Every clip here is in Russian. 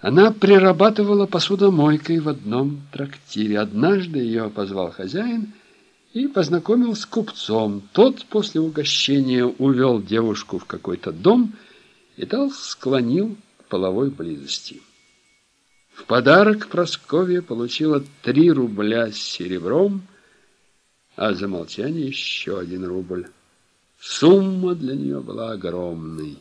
Она прирабатывала посудомойкой в одном трактире. Однажды ее позвал хозяин и познакомил с купцом. Тот после угощения увел девушку в какой-то дом и дал склонил к половой близости. В подарок Просковья получила три рубля с серебром, а за молчание еще один рубль. Сумма для нее была огромной.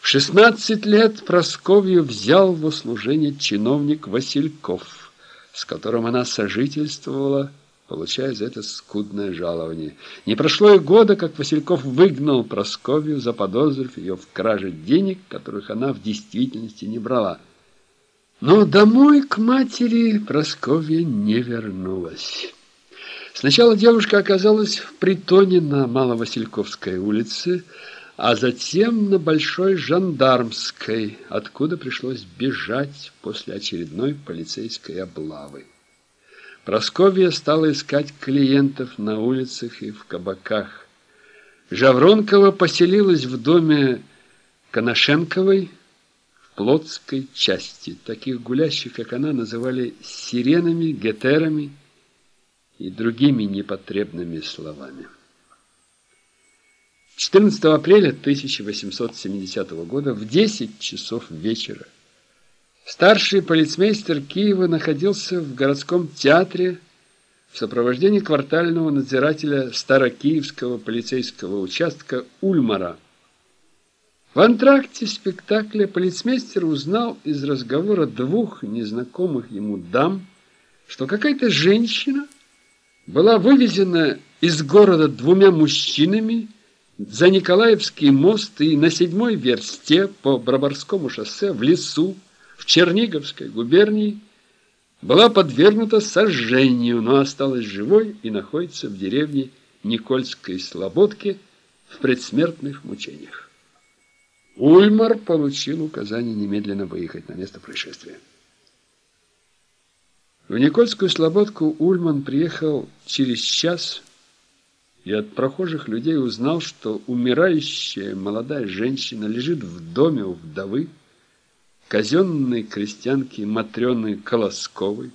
В 16 лет Просковью взял в услужение чиновник Васильков, с которым она сожительствовала, получая за это скудное жалование. Не прошло и года, как Васильков выгнал Просковью, заподозрив ее в краже денег, которых она в действительности не брала. Но домой к матери Просковья не вернулась. Сначала девушка оказалась в притоне на Маловасильковской улице, а затем на Большой Жандармской, откуда пришлось бежать после очередной полицейской облавы. Просковья стала искать клиентов на улицах и в кабаках. Жавронкова поселилась в доме Коношенковой в Плотской части. Таких гулящих, как она, называли сиренами, гетерами и другими непотребными словами. 14 апреля 1870 года в 10 часов вечера старший полицмейстер Киева находился в городском театре в сопровождении квартального надзирателя Старокиевского полицейского участка Ульмара. В антракте спектакля полицмейстер узнал из разговора двух незнакомых ему дам, что какая-то женщина была вывезена из города двумя мужчинами, за Николаевский мост и на седьмой версте по Бробарскому шоссе в лесу в Черниговской губернии была подвергнута сожжению, но осталась живой и находится в деревне Никольской Слободки в предсмертных мучениях. Ульмар получил указание немедленно выехать на место происшествия. В Никольскую Слободку Ульман приехал через час и от прохожих людей узнал, что умирающая молодая женщина лежит в доме у вдовы, казенной крестьянки Матрены Колосковой.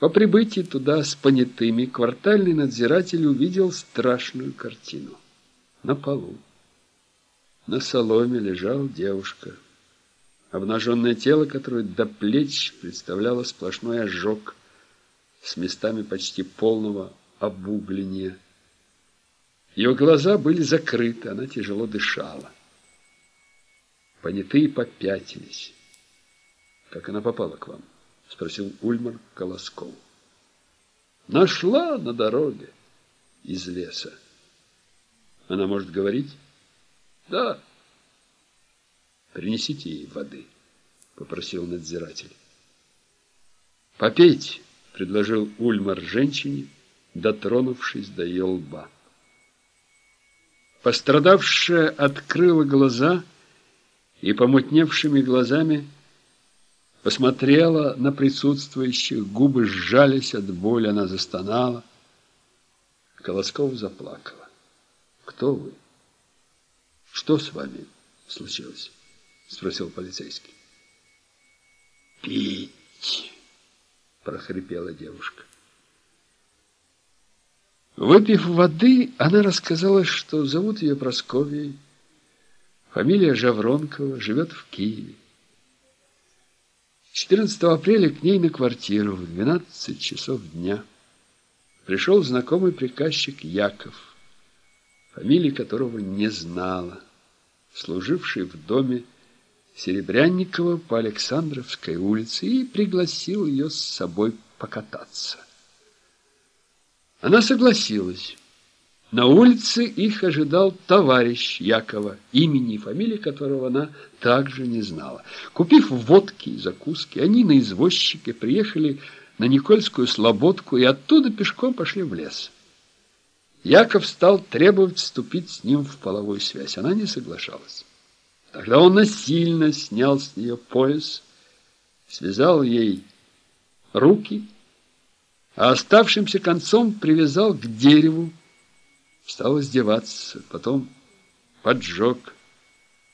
По прибытии туда с понятыми квартальный надзиратель увидел страшную картину. На полу, на соломе лежала девушка. Обнаженное тело, которое до плеч представляло сплошной ожог с местами почти полного обугления. Ее глаза были закрыты, она тяжело дышала. Понятые попятились. «Как она попала к вам?» — спросил Ульмар Колосков. «Нашла на дороге из леса. Она может говорить?» «Да». «Принесите ей воды», — попросил надзиратель. «Попейте», — предложил Ульмар женщине, дотронувшись до ее лба. Пострадавшая открыла глаза и помутневшими глазами посмотрела на присутствующих, губы сжались от боли, она застонала. Колосков заплакала. «Кто вы? Что с вами случилось?» — спросил полицейский. «Пить!» — прохрипела девушка. Выпив воды, она рассказала, что зовут ее Просковьей, фамилия Жавронкова, живет в Киеве. 14 апреля к ней на квартиру в 12 часов дня пришел знакомый приказчик Яков, фамилии которого не знала, служивший в доме Серебрянникова по Александровской улице и пригласил ее с собой покататься. Она согласилась. На улице их ожидал товарищ Якова, имени и фамилии которого она также не знала. Купив водки и закуски, они на извозчике приехали на Никольскую Слободку и оттуда пешком пошли в лес. Яков стал требовать вступить с ним в половую связь. Она не соглашалась. Тогда он насильно снял с нее пояс, связал ей руки а оставшимся концом привязал к дереву, стал издеваться, потом поджег